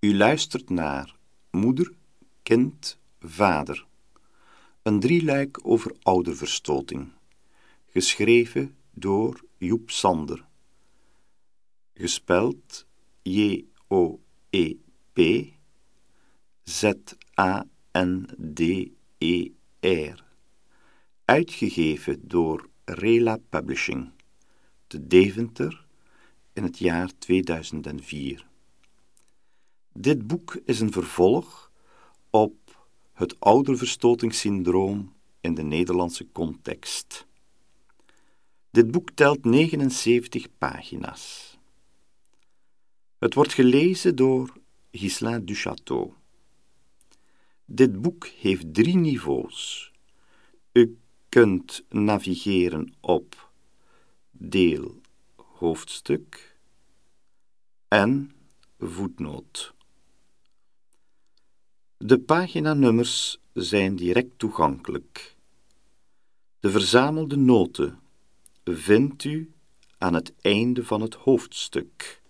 U luistert naar Moeder, Kind, Vader. Een drieluik over ouderverstoting. Geschreven door Joep Sander. Gespeld J-O-E-P Z-A-N-D-E-R. Uitgegeven door Rela Publishing. Te Deventer in het jaar 2004. Dit boek is een vervolg op het ouderverstotingssyndroom in de Nederlandse context. Dit boek telt 79 pagina's. Het wordt gelezen door Ghislain Duchateau. Dit boek heeft drie niveaus. U kunt navigeren op deel hoofdstuk en voetnoot. De paginanummers zijn direct toegankelijk. De verzamelde noten vindt u aan het einde van het hoofdstuk.